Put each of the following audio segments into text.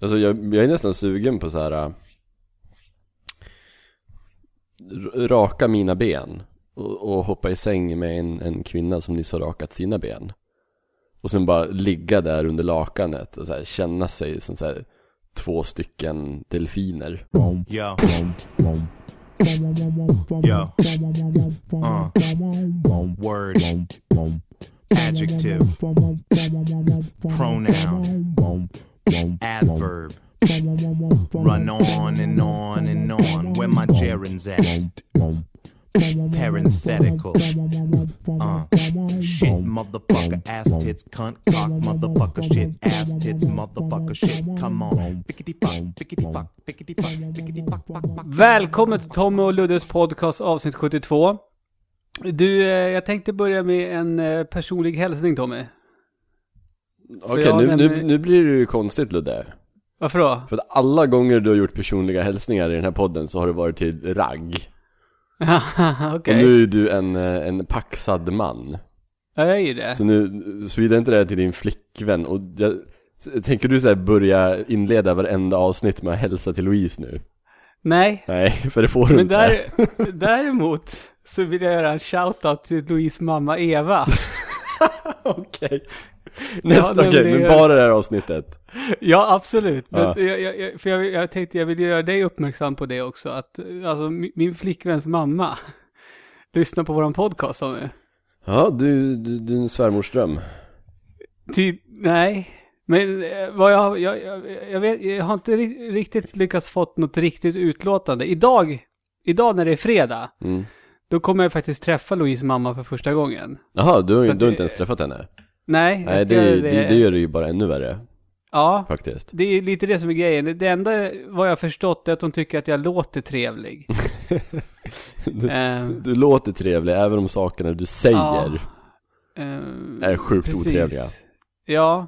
Alltså jag, jag är nästan sugen på så här. Äh, raka mina ben och, och hoppa i säng med en, en kvinna som nyss har rakat sina ben Och sen bara ligga där under lakanet och så här, känna sig som så här, två stycken delfiner Ja. Ja. Uh. Word. Adjective. Pronoun. Adverb. Run on and on and on. Where my gerunds at? Parenthetical. Uh. Shit, motherfucker, ass tits, cunt, cock, motherfucker, shit, ass tits, motherfucker, shit. Come on. Fickety fuck, fickety fuck, fickety fuck, fickety fuck, fuck, fuck. Välkommen till Tommy och Luddes podcast avsnitt 72. Du, eh, jag tänkte börja med en eh, personlig hälsning Tommy. Okej, jag nu, nu, nu blir det ju konstigt Ludde Varför då? För att alla gånger du har gjort personliga hälsningar i den här podden så har det varit till ragg Okej. Och nu är du en, eh, en paxad man Ja, jag är ju det. Så nu, såvida inte det är till din flickvän och jag, Tänker du så börja inleda varenda avsnitt med att hälsa till Louise nu? Nej, Nej, för det får du men inte där, däremot så vill jag göra en shoutout till Louise mamma Eva. Okej Nästa, Ja, okej, men bara det här avsnittet Ja, absolut. Men Ja. Jag, jag, jag, för jag, jag tänkte jag vill göra dig uppmärksam på det också. Att alltså, min, min flickväns mamma lyssnar på våran podcast om det. Ja, du, du, är en svärmorsdröm Ty, nej. Men eh, vad jag, jag, jag, vet, jag har inte ri- riktigt lyckats fått något riktigt utlåtande. Idag, idag när det är fredag, mm. då kommer jag faktiskt träffa Louise mamma för första gången. Jaha, du, du har inte ens träffat henne? Nej, Nej, det, det, det gör det ju bara ännu värre Ja, faktiskt det är lite det som är grejen. Det enda vad jag förstått är att hon tycker att jag låter trevlig. du, Eh, du låter trevlig även om sakerna du säger Ja. eh, är sjukt precis. otrevliga Ja.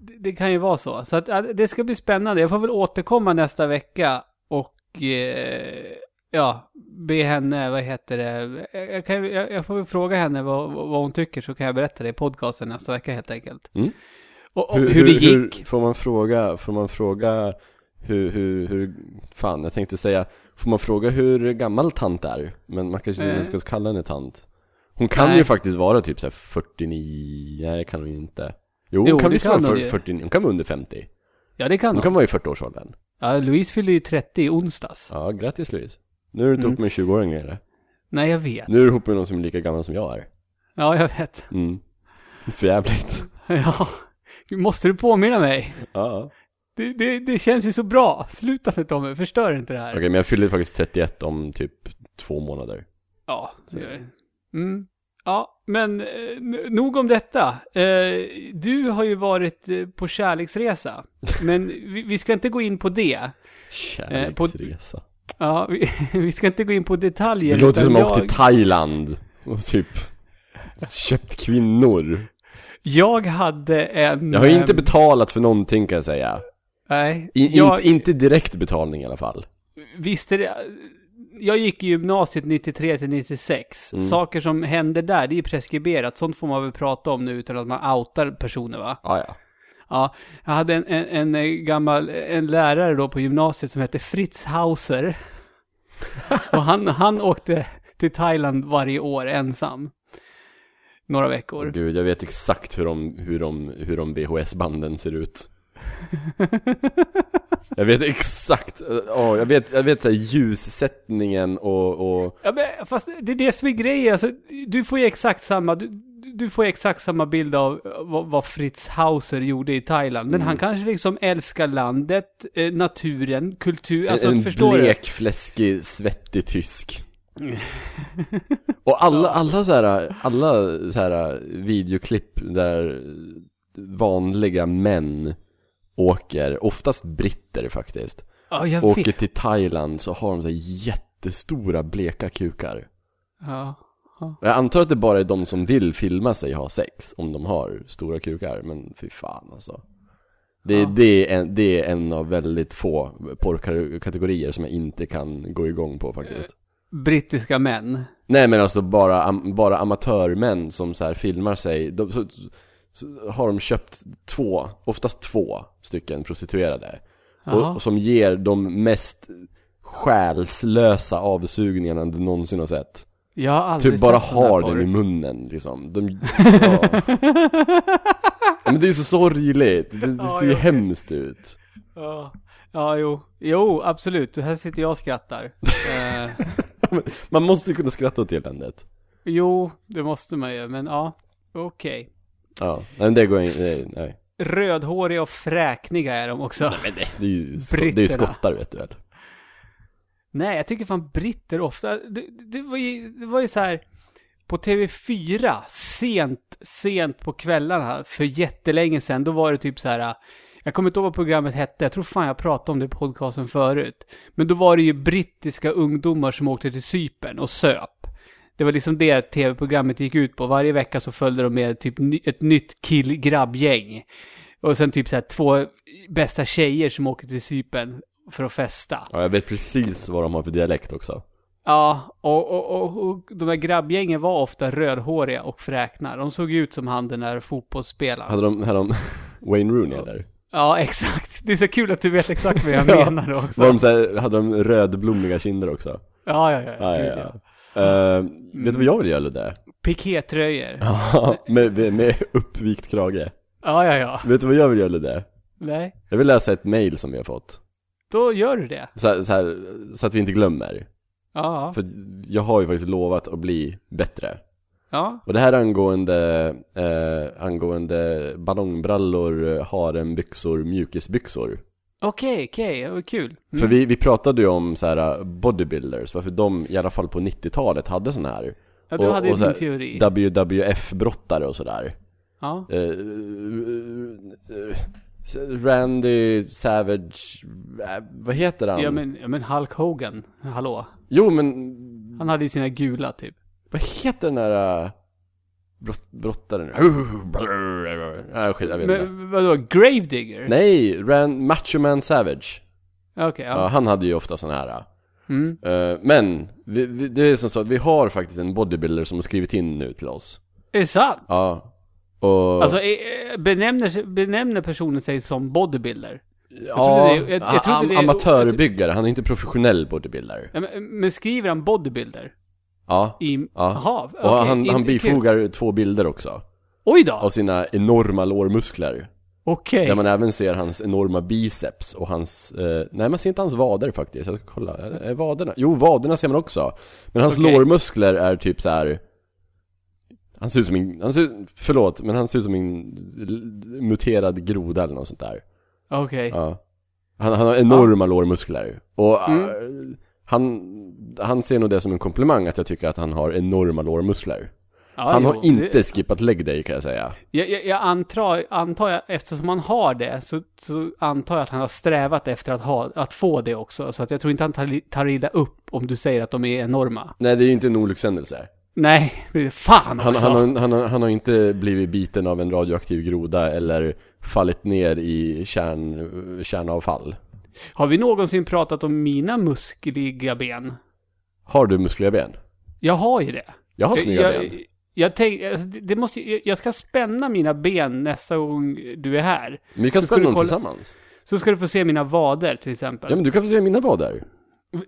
Det, det kan ju vara så. Så att, det ska bli spännande. Jag får väl återkomma nästa vecka och eh, ja, be henne, vad heter det? Jag, kan, jag, jag får fråga henne vad, vad hon tycker så kan jag berätta det i podcasten nästa vecka helt enkelt. Mm. Och, och hur, det gick. får man fråga, får man fråga hur, hur, hur, fan jag tänkte säga, får man fråga hur gammal tant är? Men man kanske inte Eh. ska kalla henne tant Hon kan Nej. ju faktiskt vara typ såhär 49, nej det kan hon inte Jo, Jo, hon kan visst kan vara hon för- ju. 49, hon kan vara under 50 Ja, det kan Hon hon. kan vara i 40-årsåldern Ja, Louise fyllde ju 30 i onsdags. Ja, grattis Louise Nu är du inte Mm. ihop med en 20-åring längre Nej, jag vet. Nu är du ihop med någon som är lika gammal som jag är Ja, jag vet. Mm För jävligt Ja. Måste du påminna mig? Ja Det, det, det känns ju så bra. Sluta nu Tommy, förstör inte det här. Okej, men jag fyller faktiskt 31 om typ två månader Ja, så gör det. Mm. Ja, men eh, nog om detta. Eh, du har ju varit eh, på kärleksresa. Men vi, ska inte gå in på det. Eh, på- Kärleksresa Ja, vi, vi ska inte gå in på detaljer. Det låter som att jag åkte till Thailand och typ köpt kvinnor jag hade en... Jag har inte ehm, betalat för någonting kan jag säga Nej. I, jag, inte, inte direkt betalning i alla fall Visst är det... Jag gick i gymnasiet 93 till 96. Mm. Saker som händer där, det är preskriberat. Sånt får man väl prata om nu utan att man outar personer va? ah, ja. Ja, jag hade en, en, en gammal, en lärare då på gymnasiet som hette Fritz Hauser. Och han, han åkte till Thailand varje år ensam. Några veckor. Gud, jag vet exakt hur de, hur de, hur de VHS-banden ser ut Jag vet exakt, oh, jag vet, jag vet så här, ljussättningen och, och Ja, men fast det är det som är grejen. Alltså, du får ju exakt samma, du, du får exakt samma bild av vad, vad Fritz Hauser gjorde i Thailand. Men Mm. han kanske liksom älskar landet, eh, naturen, kultur. Alltså, en förstår du? blek, fläskig, svettig tysk Och alla, alla så här, alla så här videoklipp där vanliga män åker, oftast britter faktiskt jag Åker till Thailand så har de så här jättestora bleka kukar Ja. Jag antar att det bara är de som vill filma sig ha sex Om de har stora kukar, men fy fan alltså det, Ja. det, är en, det är en av väldigt få porrkategorier som jag inte kan gå igång på faktiskt Brittiska män. Nej men alltså bara, bara amatörmän som så här filmar sig de, så, så har de köpt två, oftast två stycken prostituerade. Och, och som ger de mest själslösa avsugningarna du någonsin har sett. Jag har aldrig Typ bara sett sån här har porr. den i munnen liksom. De, ja. men det är så sorgligt. Det, det Ja, ser ju jag hemskt ut. Ja, ja jo. Jo, absolut. Här sitter jag och skrattar. eh, Man måste ju kunna skratta åt eländet. jo, det måste man ju, men ja. Okej. Ja, men det går inte, nej, nej. Rödhåriga och fräkniga är de också. Men det, det är ju det är ju Britterna. skottar vet du väl? Nej, jag tycker fan britter ofta, det, det var ju, det var ju så här på TV4, sent, sent på kvällarna, för jättelänge sedan, då var det typ så här, jag kommer inte ihåg vad programmet hette, jag tror fan jag pratade om det i podcasten förut. Men då var det ju brittiska ungdomar som åkte till Cypern och söp. Det var liksom det tv-programmet gick ut på. Varje vecka så följde de med typ ett nytt kill-grabbgäng. Och sen typ så här två bästa tjejer som åker till Cypern för att festa. Ja, jag vet precis vad de har för dialekt också. Ja, och, och, och, och de här grabbgängen var ofta rödhåriga och fräkna. De såg ut som han den där fotbollsspelaren. Hade de, hade de Wayne Rooney eller? Ja, exakt. Det är så kul att du vet exakt vad jag Ja. menar också. Var de så här, hade de rödblommiga kinder också? Ja, ja, ja. Ja, ja, ja. Eh, Vet du vad jag vill göra Ludde? Pikétröjor. Ja, med, med, med uppvikt krage. Ja, ja, ja. Vet du vad jag vill göra Ludde? Nej. Jag vill läsa ett mail som vi har fått. Då gör du det. Så, här, så, här, så att vi inte glömmer. Ja. För jag har ju faktiskt lovat att bli bättre. Ja. Och det här är angående, eh, angående ballongbrallor, harembyxor, mjukisbyxor. Okej, okej. Det var kul. Mm. För vi, vi pratade ju om så här bodybuilders, varför de i alla fall på 90-talet hade sån här. Ja, du och- hade ju din här teori. WWF-brottare och sådär. Ja. Eh, eh, Randy Savage, eh, vad heter han? Ja men, ja men Hulk Hogan, hallå. Jo men, Han hade ju sina gula typ. vad heter den där uh, brott, brottaren? Nej skit, jag vet inte. Men vadå, Gravedigger? Nej, Ran, Macho Man Savage. Okej, Ja. ja. han hade ju ofta sån här. Mm. Eh, men, vi, vi, det är som så att vi har faktiskt en bodybuilder som har skrivit in nu till oss. Är det sant? Ja. Och, Alltså, eh, benämner, benämner personen sig som bodybuilder? ja, trodde det- jag- jag am- det- amatörbyggare, han är inte professionell bodybuilder. Ja, men, men skriver han bodybuilder? Ja. I, Ja. Jaha, Och okej, han, in- han kul. bifogar två bilder också. Oj då! Av sina enorma lårmuskler. Okej. Där man även ser hans enorma biceps och hans, eh, nej man ser inte hans vader faktiskt, jag ska kolla, är, vaderna? Jo, vaderna ser man också. Men hans Okej. lårmuskler är typ så här. Han ser ut som en, han ser, förlåt, men han ser ut som en muterad groda eller något sånt där. Okej. Ja. Han, han har enorma lårmuskler. Och Mm. eh, han, han ser nog det som en komplimang att jag tycker att han har enorma lårmuskler. Ja, han jo, har inte det- skippat leg day kan jag säga. Jag, jag, jag antar, antar jag, eftersom han har det, så, så antar jag att han har strävat efter att, ha, att få det också. Så att jag tror inte han tar, tar illa upp om du säger att de är enorma. Nej, det är ju inte en olyckshändelse. Nej, fan Han, också! han, har, han, har, han har inte blivit biten av en radioaktiv groda eller fallit ner i kärn, kärnavfall. Har vi någonsin pratat om mina muskliga ben? Har du muskliga ben? Jag har ju det. Jag har snygga jag, ben. Jag, jag tänkte, alltså, det måste, jag- ska spänna mina ben nästa gång du är här. Vi kan så spänna dem kolla- tillsammans. Så ska du få se mina vader till exempel. Ja men du kan få se mina vader.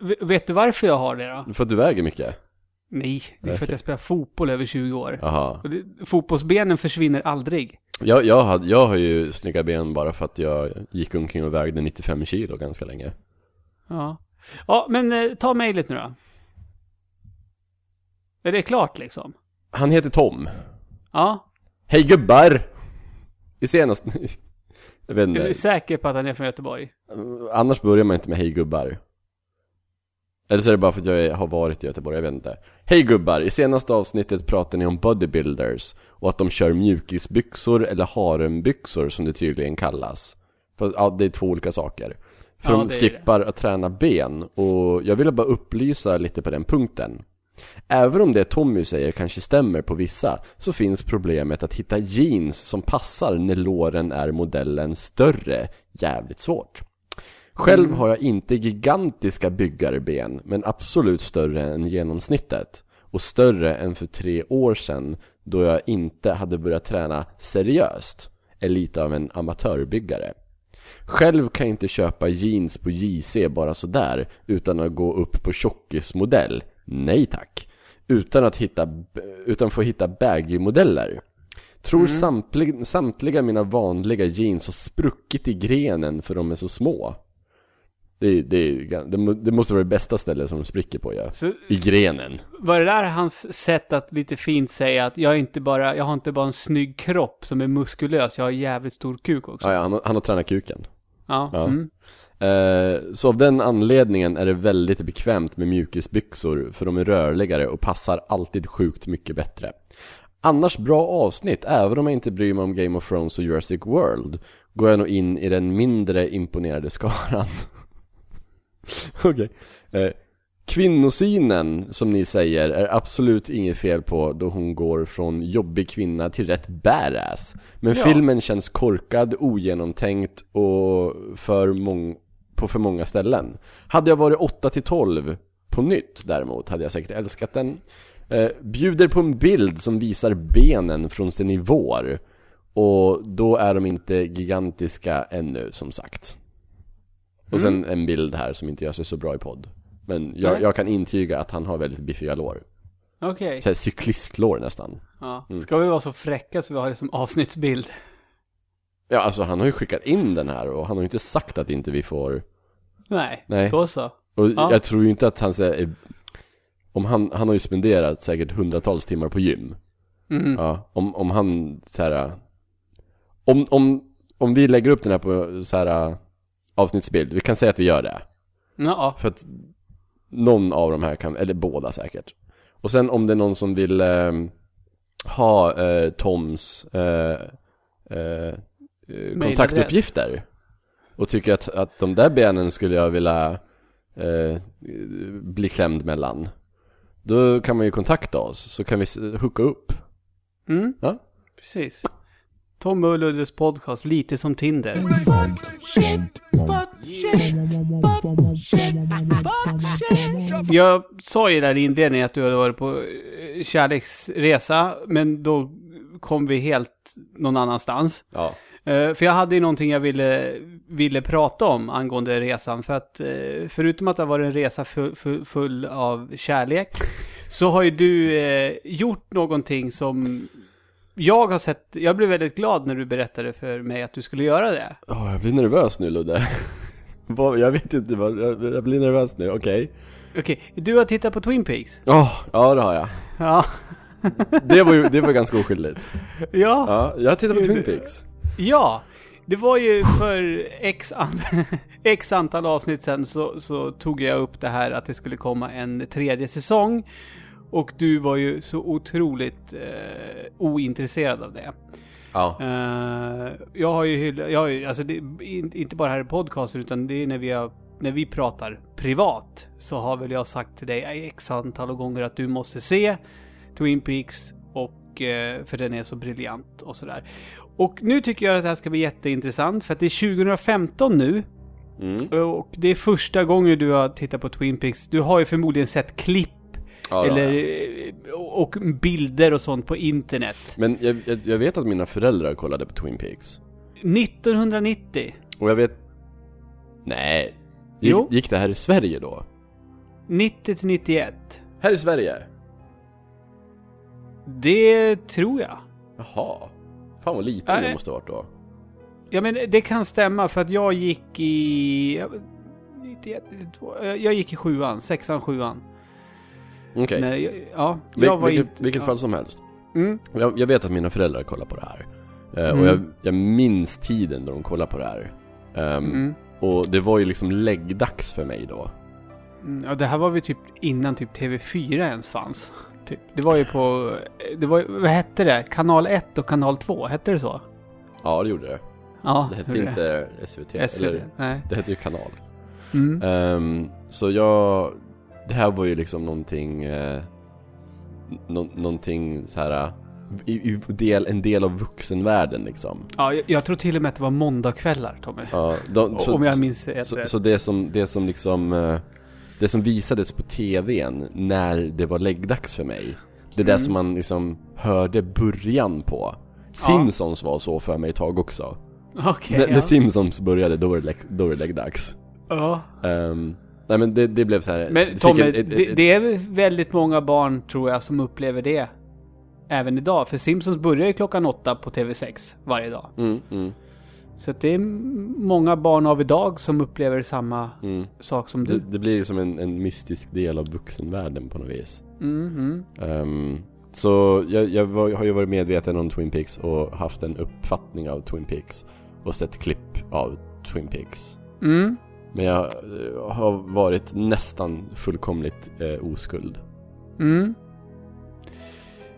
V- vet du varför jag har det då? För att du väger mycket. Nej, det är för att jag spelar fotboll över 20 år. Jaha. Och det, fotbollsbenen försvinner aldrig. Jag, jag, hade, jag har ju snygga ben bara för att jag gick omkring och vägde 95 kilo ganska länge. Ja. Ja, men eh, ta mejlet nu då. Är det klart liksom? Han heter Tom. Ja. Hej gubbar! I senast... jag vet Är du inte. säker på att han är från Göteborg? Annars börjar man inte med hej gubbar. Eller så är det bara för att jag har varit i Göteborg, jag vet inte. Hej gubbar! I senaste avsnittet pratar ni om bodybuilders och att de kör mjukisbyxor eller harembyxor som det tydligen kallas. För ja, det är två olika saker. För Ja, de skippar att träna ben och jag ville bara upplysa lite på den punkten. Även om det Tommy säger kanske stämmer på vissa så finns problemet att hitta jeans som passar när låren är modellen större jävligt svårt. Själv har jag inte gigantiska byggarben men absolut större än genomsnittet och större än för tre år sedan då jag inte hade börjat träna seriöst, är lite av en amatörbyggare. Själv kan jag inte köpa jeans på JC bara sådär utan att gå upp på tjockismodell. Nej tack. Utan att hitta, utan få hitta baggy-modeller. Tror samtliga, samtliga mina vanliga jeans har spruckit i grenen för de är så små. Det, det, det, det måste vara det bästa stället som de spricker på ja. Så I grenen. var det där hans sätt att lite fint säga att jag inte bara, jag har inte bara en snygg kropp som är muskulös, jag har jävligt stor kuk också. Ja, ja han, har- han har tränat kuken. Ja. Ja. Mm. Eh, så av den anledningen är det väldigt bekvämt med mjukisbyxor för de är rörligare och passar alltid sjukt mycket bättre. Annars bra avsnitt, även om jag inte bryr mig om Game of Thrones och Jurassic World går jag nog in i den mindre imponerade skaran. Okej. Eh, kvinnosynen, som ni säger, är absolut inget fel på då hon går från jobbig kvinna till rätt badass. Men Ja. filmen känns korkad, ogenomtänkt och för mång- på för många ställen. Hade jag varit 8 till 12 på nytt däremot hade jag säkert älskat den. Eh, bjuder på en bild som visar benen från sin nivåer. Och då är de inte gigantiska ännu, som sagt. Och sen en bild här som inte gör sig så bra i podd. Men jag, Nej. jag kan intyga att han har väldigt biffiga lår. Okej. Såhär cyklistlår nästan. Ja. Mm. Ska vi vara så fräcka så vi har det som avsnittsbild? Ja, alltså han har ju skickat in den här och han har ju inte sagt att inte vi får... Nej, Nej. då så. Och Ja. jag tror ju inte att han säger... Om han, han har ju spenderat säkert hundratals timmar på gym. Mm. Ja, om, om han så här. Om, om, om vi lägger upp den här på så här avsnittsbild, vi kan säga att vi gör det. Ja, För att någon av de här kan, eller båda säkert. Och sen om det är någon som vill eh, ha eh, Toms eh, eh, kontaktuppgifter och tycker att, att de där benen skulle jag vilja eh, bli klämd mellan. Då kan man ju kontakta oss, så kan vi hooka upp. mm. Ja? precis. Tom och Luddes podcast, lite som Tinder. Jag sa ju där i inledningen att du hade varit på eh, kärleksresa, men då kom vi helt någon annanstans. Ja. Eh, För jag hade ju någonting jag ville, ville prata om angående resan. För att eh, förutom att det varit en resa full, full, full av kärlek, så har ju du gjort någonting som jag har sett. Jag blev väldigt glad när du berättade för mig att du skulle göra det. Åh, jag blir nervös nu Ludde. Jag vet inte, vad, jag, jag blir nervös nu, okej. Okej, du har tittat på Twin Peaks? Åh, ja det har jag. Ja. Det var ju, det var ganska oskyldigt. Ja. Ja, jag har tittat på Twin Peaks. Ja, det var ju för x, an x antal avsnitt sen så, så tog jag upp det här att det skulle komma en tredje säsong. Och du var ju så otroligt eh, ointresserad av det. Ja. Eh, jag har ju hyllat, jag har ju, alltså det, in, inte bara här i podcasten utan det är när vi, har, när vi pratar privat. Så har väl jag sagt till dig x antal gånger att du måste se Twin Peaks. Och, eh, för den är så briljant och sådär. Och nu tycker jag att det här ska bli jätteintressant för att det är 2015 nu. Mm. Och det är första gången du har tittat på Twin Peaks. Du har ju förmodligen sett klipp Ja, eller, eh, och bilder och sånt på internet. Men jag, jag, jag vet att mina föräldrar kollade på Twin Peaks. 1990. Och jag vet... Nej. Gick, Jo. gick det här i Sverige då? 90 till 91. Här i Sverige? Det tror jag. Jaha. Fan vad liten Nej. det måste ha varit då. Ja men det kan stämma för att jag gick i... ja, 91, 92, eh, jag gick i sjuan, sexan, sjuan. Okej. Jag- ja, Vil, var vilket, inte... vilket ja. fall som helst. Mm, Jag, jag vet att mina föräldrar kollar på det här. Eh, Mm. Och jag, jag minns tiden då de kollade på det här. Ehm, mm, Och det var ju liksom läggdags för mig då. mm. Ja, det här var väl typ innan typ TV4 ens fanns. Typ. Det var ju på... Det var vad hette det? Kanal 1 och Kanal 2, hette det så? Ja, det gjorde det. Ja, Det hette inte SVT. SVT. Eller, Nej. det hette ju Kanal. Mm. Ehm, så jag... Det här var ju liksom någonting... Eh, nå, någonting så här i, i del, en del av vuxenvärlden liksom. Ja, jag, jag tror till och med att det var måndagkvällar, Tommy. Ja, de, så, Om jag minns rätt. så, så det som, det som liksom... eh, Det som visades på tvn när det var läggdags för mig Det är det som man liksom hörde början på. Simpsons var så för mig ett tag också. Okej, När, ja. när Simpsons började, då var det, lägg- då var det läggdags. ja. Ehm, nej men det, det blev så här. Men Tommy, ett- ett- det, det är väl väldigt många barn tror jag som upplever det. Även idag. För Simpsons börjar ju klockan åtta på TV6 varje dag. Mm, mm, Så det är många barn av idag som upplever samma mm. sak som Det, du. det blir som en, en mystisk del av vuxenvärlden på något vis. Mm, mm. Ehm, så jag, jag var, har ju varit medveten om Twin Peaks och haft en uppfattning av Twin Peaks. Och sett klipp av Twin Peaks. Mm. Men jag eh, har varit nästan fullkomligt eh, oskuld. Mm.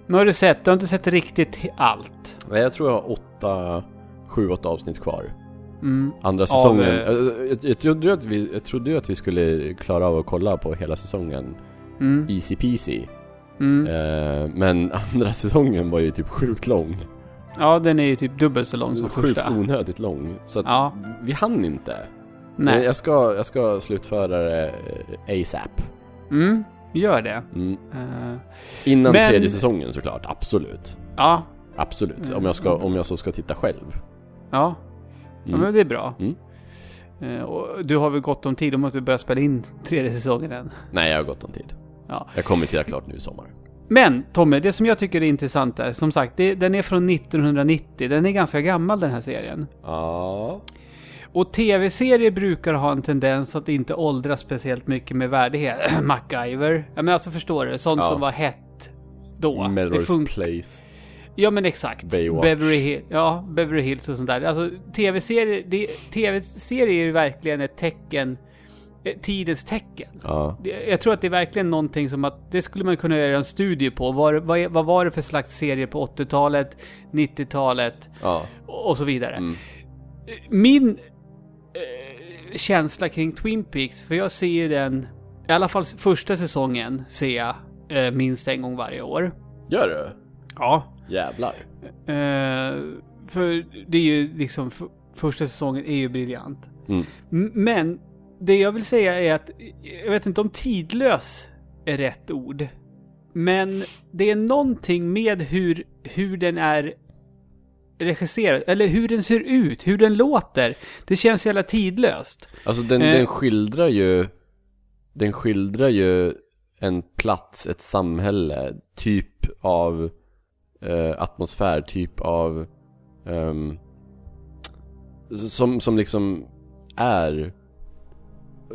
Nu har du sett, du har inte sett riktigt allt. Nej, jag tror jag har åtta, sju, åtta avsnitt kvar. Mm. Andra säsongen. eh, Jag, jag, jag, trodde att vi, jag trodde att vi skulle klara av att kolla på hela säsongen. Mm. Easy peasy. Mm. Eh, men andra säsongen var ju typ sjukt lång. Ja, den är ju typ dubbelt så lång som Sjukt första. onödigt lång. Så att Ja. vi hann inte. Nej. jag ska, jag ska slutföra det eh, ASAP. Mm. Gör det. Mm. Eh, Innan Men- tredje säsongen såklart, absolut. ja. Absolut, Mm. om, jag ska, om jag så ska titta själv. Ja. Ja, Mm. men det är bra. Mm. Eh, och du har väl gott om tid om att du börjar spela in tredje säsongen än. Nej, jag har gott om tid. Ja. Jag kommer titta klart nu i sommar. Men Tommy, det som jag tycker är intressant är, som sagt, det, den är från 1990. Den är ganska gammal den här serien. Ja. Och tv-serier brukar ha en tendens att inte åldras speciellt mycket med värdighet. MacGyver. Ja men alltså förstår du, sånt Ja. som var hett då. Melrose Place. Ja men exakt. Baywatch. Beverly, Hill, ja, Beverly Hills och sånt där. Alltså tv-serier, tv-serier är ju verkligen ett tecken, tidens tecken. Ja. Jag tror att det är verkligen någonting som att det skulle man kunna göra en studie på. Vad, vad, vad var det för slags serier på 80-talet, 90-talet Ja. och och så vidare. Mm. Min eh, känsla kring Twin Peaks, för jag ser ju den, i alla fall första säsongen ser jag eh, minst en gång varje år. Gör du? Ja. Jävlar. Eh, för det är ju liksom, första säsongen är ju briljant. Mm. Men det jag vill säga är att, jag vet inte om tidlös är rätt ord. Men det är någonting med hur, hur den är regisserad, eller hur den ser ut, hur den låter. Det känns jävla tidlöst. Alltså den, Eh. den skildrar ju Den skildrar ju en plats, ett samhälle, typ av eh, atmosfär, typ av ehm, som, som liksom är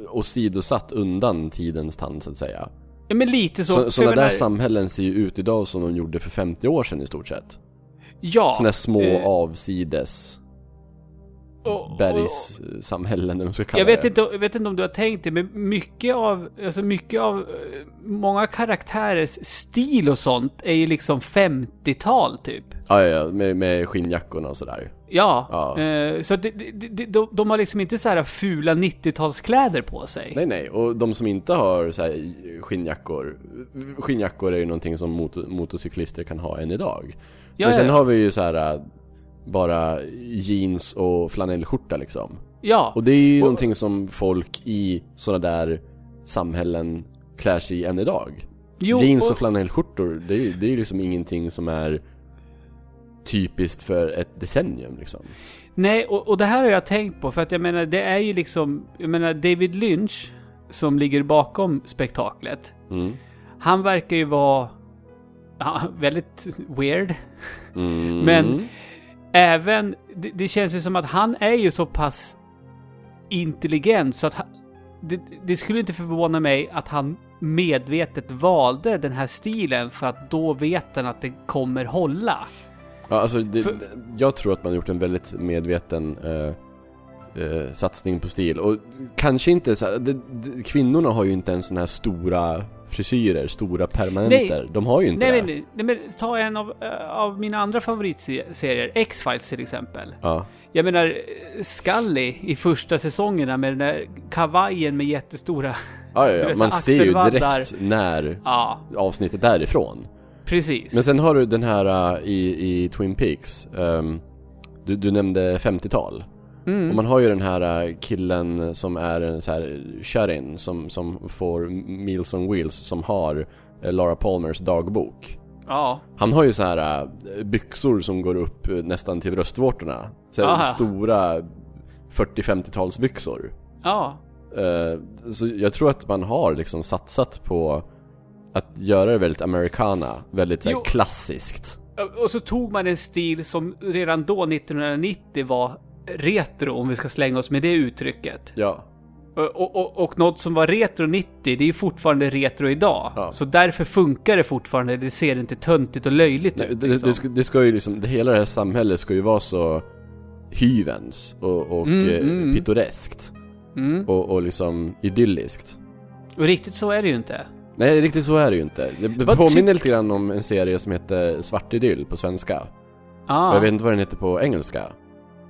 åsidosatt undan tidens tand så att säga. Ja men lite så. Sådana där samhällen ser ju ut idag som de gjorde för 50 år sedan i stort sett. Ja. Sådana små eh, avsides och- bergssamhällen eller vad man ska kalla Jag vet, det. inte, jag vet inte om du har tänkt det, men mycket av, alltså mycket av, eh, många karaktärers stil och sånt är ju liksom 50-tal typ. Ja, ja, ja, med, med skinnjackorna och sådär. Ja, Ja. Eh, så det, det, det, de, de har liksom inte så här fula 90-talskläder på sig. Nej, nej, och de som inte har så här skinnjackor, skinnjackor är ju någonting som motor, motorcyklister kan ha än idag. Ja, Men sen ja. har vi ju så här äh, bara jeans och flanellskjorta liksom. Ja, Och det är ju Och- någonting som folk i sådana där samhällen klär sig i än idag. jo, jeans och, flanellskjortor, det är ju det är ju liksom ingenting som är typiskt för ett decennium liksom. Nej, och, och det här har jag tänkt på för att jag menar det är ju liksom, jag menar David Lynch som ligger bakom spektaklet. Mm. Han verkar ju vara ja, väldigt weird. Mm. Men även, det, det känns ju som att han är ju så pass intelligent så att han, det, det skulle inte förvåna mig att han medvetet valde den här stilen för att då vet han att det kommer hålla. Ja, alltså det, För- jag tror att man har gjort en väldigt medveten eh, eh, satsning på stil. Och kanske inte så det, det, kvinnorna har ju inte ens såna här stora frisyrer, stora permanenter. De har ju inte Nej det. men, nej men ta en av, eh, av mina andra favoritserier, X-Files till exempel. Ja. Jag menar, Scully i första säsongerna med den där kavajen med jättestora... Ja, ja, ja. man ser ju direkt när Ja, avsnittet därifrån. Precis. Men sen har du den här uh, i, i Twin Peaks. ehm, du, du nämnde 50-tal. Mm. Och man har ju den här uh, killen som är en så här shut-in som, som får Meals on Wheels som har uh, Laura Palmers dagbok. Ja. Han har ju så här äh, byxor som går upp äh, nästan till bröstvårtorna. Så här Aha. stora 40-50-talsbyxor. Ja. Så jag tror att man har liksom satsat på att göra det väldigt americana, väldigt så här Jo. klassiskt. Och så tog man en stil som redan då, 1990, var retro, om vi ska slänga oss med det uttrycket. Ja. Och, och, och, något som var retro 90, det är ju fortfarande retro idag. Ja. Så därför funkar det fortfarande. Det ser inte töntigt och löjligt Nej, ut. det, liksom. det, ska, det ska ju liksom, det, hela det här samhället ska ju vara så hyvens och, och Mm, eh, mm. pittoreskt. Mm. Och, och liksom idylliskt. Och riktigt så är det ju inte. Nej, riktigt så är det ju inte. Det Vad påminner lite grann om en serie som heter Svart Idyll på svenska. Ah, Och jag vet inte vad den heter på engelska.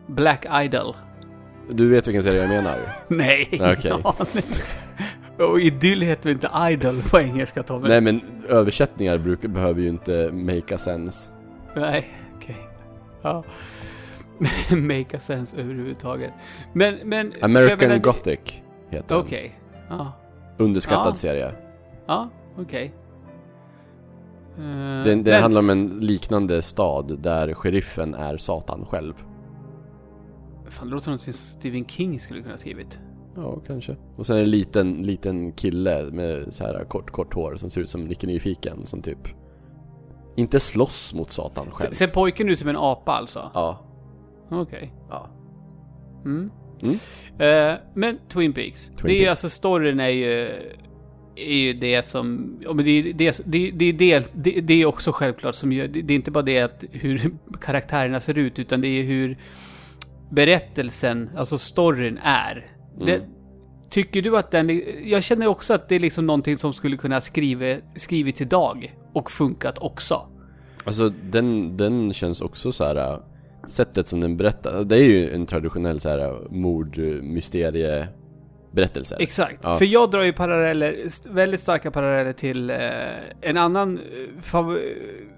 Black Idol. Du vet vilken serie jag menar? Nej, Okej. aning. Och idyll heter inte idol på engelska Tommy? Nej men översättningar brukar, behöver ju inte make a sense. Nej, okej. Ja. Make a sense överhuvudtaget. Men, men... American menar- Gothic heter den. Okej. Ja. Underskattad Ja. serie. Ja, okej. Eh, Det, det men- handlar om en liknande stad där sheriffen är Satan själv. Fan, det låter någonting som Stephen King skulle kunna ha skrivit. Ja, kanske. Och sen är det en liten, liten kille med så här kort, kort hår som ser ut som Nicke Nyfiken som typ inte slåss mot Satan själv. Se- Ser pojken ut som en apa alltså? Ja. Okej. Ja. Mm. Mm. Eh, men Twin Peaks. det är Peaks. alltså, storyn är ju... Är ju det som... Ja, men det, är- det, det, det, det, det, det är också självklart som gör... Det, det är inte bara det att hur karaktärerna ser ut, utan det är hur berättelsen, alltså storyn är. Det, Mm. tycker du att den... Jag känner också att det är liksom någonting som skulle kunna skriva, skrivits idag och funkat också. Alltså den, den känns också så här. äh, Sättet som den berättar, det är ju en traditionell så här äh, mordmysterie berättelse. Exakt. Ja. För jag drar ju paralleller, väldigt starka paralleller till eh, en annan... Eh,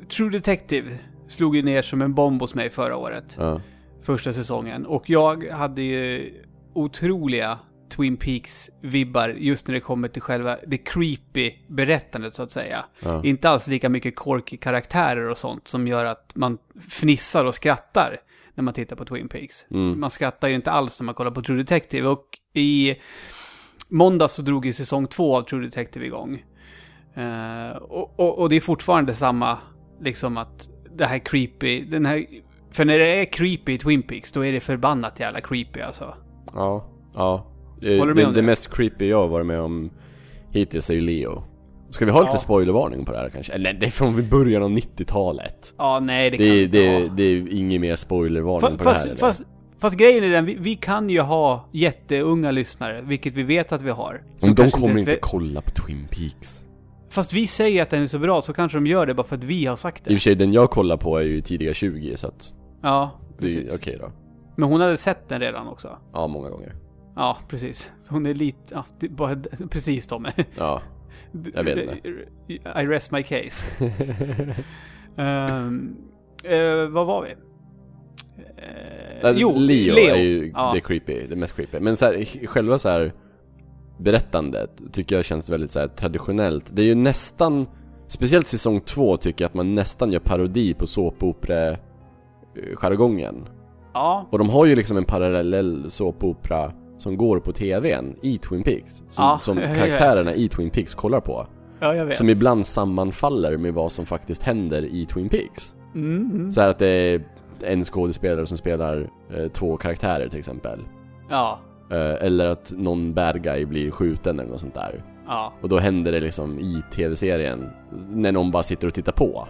True Detective slog ju ner som en bomb hos mig förra året. Ja. Första säsongen. Och jag hade ju otroliga Twin Peaks-vibbar just när det kommer till själva det creepy berättandet så att säga. Ja. Inte alls lika mycket quirky karaktärer och sånt som gör att man fnissar och skrattar när man tittar på Twin Peaks. Mm. Man skrattar ju inte alls när man kollar på True Detective och i måndags så drog ju säsong två av True Detective igång. Eh, och, och, och det är fortfarande samma, liksom att det här creepy, den här... För när det är creepy i Twin Peaks, då är det förbannat jävla creepy alltså. Ja. Ja. Det, med det, det det? mest creepy jag har varit med om hittills är ju Leo. Ska vi ha lite Ja. spoilervarning på det här kanske? Eller det är från början av 90-talet. Ja, nej det kan Det, vi det, inte det, ha. det är inget mer spoilervarning på det här Fast, fast, fast grejen är den, vi, vi kan ju ha jätteunga lyssnare, vilket vi vet att vi har. Men de kommer inte vet- kolla på Twin Peaks. Fast vi säger att den är så bra, så kanske de gör det bara för att vi har sagt I och för det. sig, den jag kollar på är ju tidiga 20 så att Ja, det precis. okej då. Men hon hade sett den redan också. Ja, många gånger. Ja, precis. Så hon är lite, ja, det, bara, precis Tommy. Ja. Jag vet inte. I rest my case. Ehm, eh, vad var vi? Nej, jo, Leo, Leo. är ju Ja. det creepy, det mest creepy. Men så här, själva så här berättandet tycker jag känns väldigt så här traditionellt. Det är ju nästan, speciellt säsong två tycker jag att man nästan gör parodi på såpopera jargongen. Ja, Och de har ju liksom en parallell såpopera som går på tvn i Twin Peaks. Som, Ja, som karaktärerna i Twin Peaks kollar på. ja, jag vet. Som ibland sammanfaller med vad som faktiskt händer i Twin Peaks. Mm, mm. Så här att det är en skådespelare som spelar eh, två karaktärer till exempel. Ja, Eh, eller att någon bad guy blir skjuten eller något sånt där. ja. Och då händer det liksom i tv-serien. När någon bara sitter och tittar på.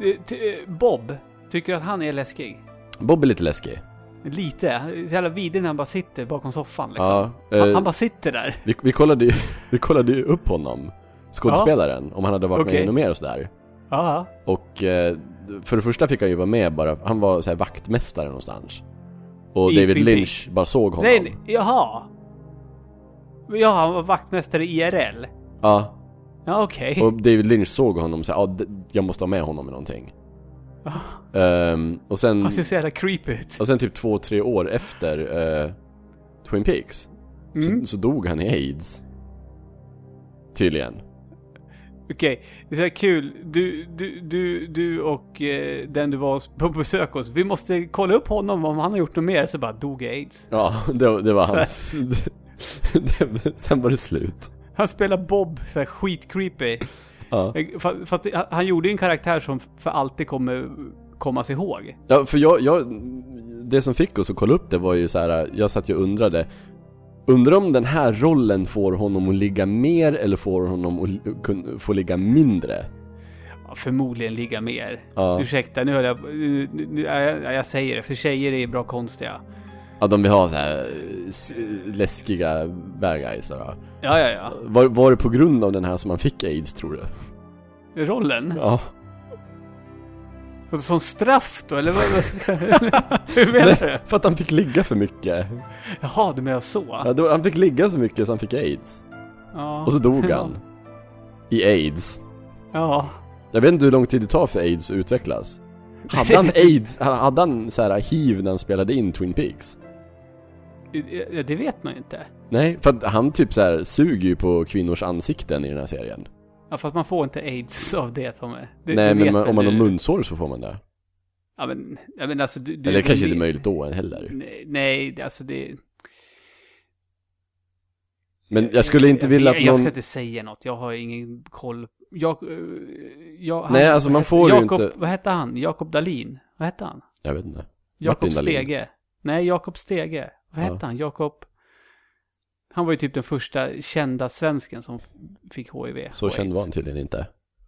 Eh, eh, Bob, tycker du att han är läskig? Bob är lite läskig. Lite. Så jävla vidrig när han bara sitter bakom soffan liksom. Ja, han, eh, han bara sitter där. vi, vi, kollade ju, vi kollade ju upp honom. Skådespelaren. Om han hade varit Okej. med ännu mer och sådär. Ja, Och eh, för det första fick han ju vara med bara, han var så här vaktmästare någonstans. Och I David Twin Lynch bara såg honom. Nej, nej, jaha. Ja, han var vaktmästare IRL. Ja, Ja, okej. och David Lynch såg honom och sa ja, jag måste ha med honom i någonting. Ehm, och sen, Han ser så jävla creepy ut. och sen typ två, tre år efter eh, Twin Peaks Mm. så, så dog han i AIDS. Tydligen. Okej, det är så kul. Du, du, du, du och eh, den du var på besök hos. Vi måste kolla upp honom om han har gjort något mer. Så bara dog i aids. Ja, det, det var Så hans. sen var det slut. Han spelar Bob, så här skitcreepy. Ja. För, för att han gjorde ju en karaktär som för alltid kommer komma sig ihåg. Ja, för jag, jag, det som fick oss att kolla upp det var ju så här. jag satt ju och undrade Undrar om den här rollen får honom att ligga mer eller får honom att få ligga mindre? Ja, förmodligen ligga mer. Ja, Ursäkta, nu höll jag... Nu, nu, ja, jag, jag säger det, för tjejer är bra konstiga. Ja de vill ha så här läskiga bad guys. Ja, ja, ja. Var, var det på grund av den här som han fick aids tror du? Rollen? Ja. Och Som straff då, eller vad? Hur menar du? För att han fick ligga för mycket. Jaha, du menar så? Ja, då, han fick ligga så mycket så han fick aids. Ja. Och så dog han. I aids. Ja. Jag vet inte hur lång tid det tar för aids att utvecklas. Hade han aids, hade han så här hiv när han spelade in Twin Peaks? Ja, det vet man ju inte. Nej, för att han typ så här suger ju på kvinnors ansikten i den här serien. Ja, fast man får inte aids av det Tommy. Det, Nej men man, om man har munsår så får man det. Ja men, ja, men alltså du... du Eller det kanske inte är möjligt då heller. Nej, nej, alltså det... Men jag skulle inte vilja att jag ska någon... inte säga något, jag har ingen koll. Jag... eh, jag han- Nej, alltså, man får ju Jakob, inte- Vad hette han? Jakob Dalin? Vad hette han? Jag vet inte. Jakob. Stege. Nej, Jakob Stege. Vad Ja. hette han? Jakob... Han var ju typ den första kända svensken som fick HIV. Så känd var han tydligen inte.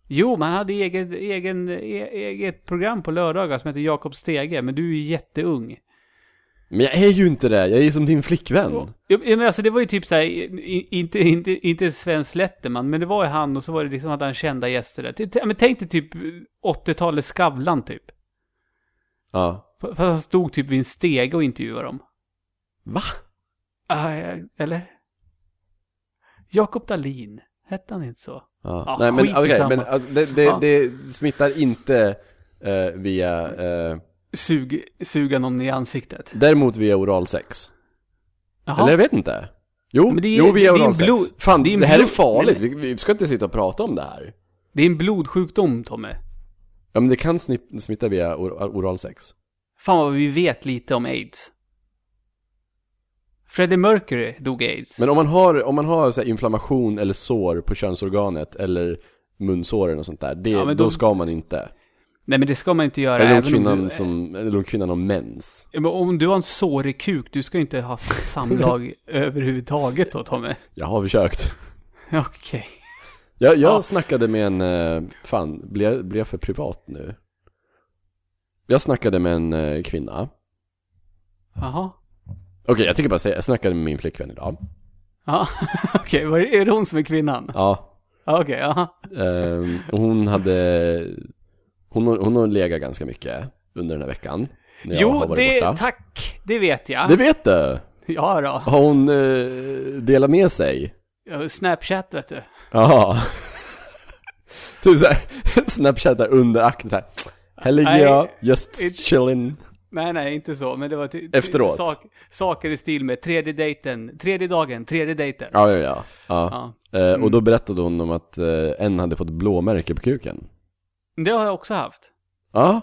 Jo, men han hade egen, egen, e, eget program på lördagar som heter Jakob Stege. Men du är ju jätteung. Men jag är ju inte det, jag är som din flickvän. Ja, men alltså det var ju typ så här, inte, inte, inte Sven Sletterman, men det var ju han och så var det liksom, hade han kända gäster där. Men tänk dig typ 80-talets Skavlan typ. Ja. För han stod typ vid en stege och intervjuade dem. Va? Ah, ja, eller? Jakob Dalin, hette han inte så? Ja. Ja, Nej men samma. men alltså, det, det, Ja. det smittar inte eh, via... Eh, Sug, suga någon i ansiktet. däremot via oralsex. Jaha. Eller jag vet inte. Jo, är- jo via är oralsex. blod- Fan, det det, är här är blod- farligt. Nej, Vi, vi ska inte sitta och prata om det här. Det är en blodsjukdom, Tommy. Ja men det kan smitta via or- oralsex. Fan vad vi vet lite om aids. Freddie Mercury dog i aids. Men om man har, om man har så här, inflammation eller sår på könsorganet eller munsåren och sånt där, det, Ja, då, då- ska man inte. Nej men det ska man inte göra Eller om kvinnan, du... som, eller om kvinnan har mens. Ja, men om du har en sårig kuk, du ska inte ha samlag överhuvudtaget då Tommy. Jag har försökt. Okej. Jag, jag Ja. snackade med en, eh, fan, blir jag, blir jag för privat nu? Jag snackade med en eh, kvinna. Jaha. Okej, jag tänker bara säga, jag snackade med min flickvän idag. Ja, okej. vad är det hon som är kvinnan? Ja, Ja, Okej, ja. ehm, och hon hade, hon, har- hon har legat ganska mycket under den här veckan. Jag Jo, det, borta. tack. Det vet jag. Det vet du! Ja då. Har hon eh, delat med sig? Ja, Snapchat vet du. Ja. typ såhär, snapchatar under akten såhär. Hello Nej, yeah, just chilling. Nej, nej, inte så. Men det var ty- Efteråt. Sak, saker i stil med tredje dejten, tredje dagen, tredje dejten. Ja, ja, ja. ja. Ja. Eh, Mm. Och då berättade hon om att eh, en hade fått blåmärke på kuken. Det har jag också haft. Ja,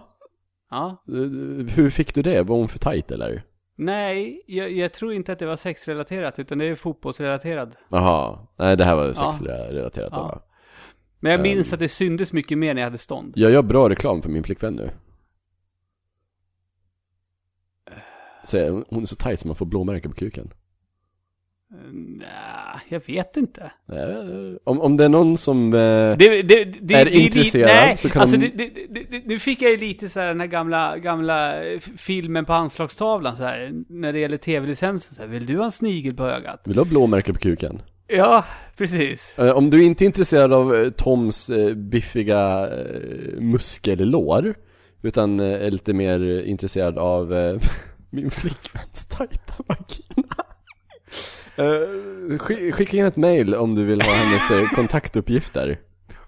Ja. eh, hur fick du det? Var hon för tight eller? Nej, jag, jag tror inte att det var sexrelaterat, utan det är fotbollsrelaterat. Jaha, nej det här var Ja. sexrelaterat Ja. bara. Men jag Ehm. minns att det syndes mycket mer när jag hade stånd. Jag gör bra reklam för min flickvän nu. Säger hon- är så tight som man får blåmärke på kuken. Nej, jag vet inte. Om, om det är någon som... Eh, Det, det, det, det, Är intresserad nej, så kan alltså de- det, nu fick jag ju lite så här den här gamla, gamla eh, filmen på anslagstavlan så här, när det gäller tv-licensen så här, vill du ha en snigel på ögat? vill du ha blåmärke på kuken? Ja, precis. Eh, Om du inte är intresserad av Toms biffiga muskellår Utan är lite mer intresserad av min flickväns tajta vagina Eh, sk- Skicka in ett mail om du vill ha hennes eh, kontaktuppgifter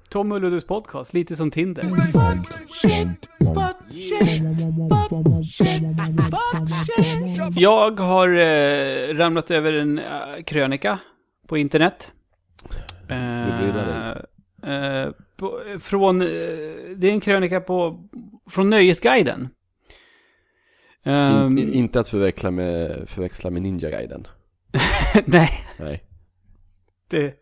Tom Ulledes podcast, lite som Tinder. Jag har eh, ramlat över en krönika på internet. På, från, det är en krönika på, från Nöjesguiden. Ehm, In, inte att förväxla med, förväxla med Ninja-guiden. nej, Nej. det,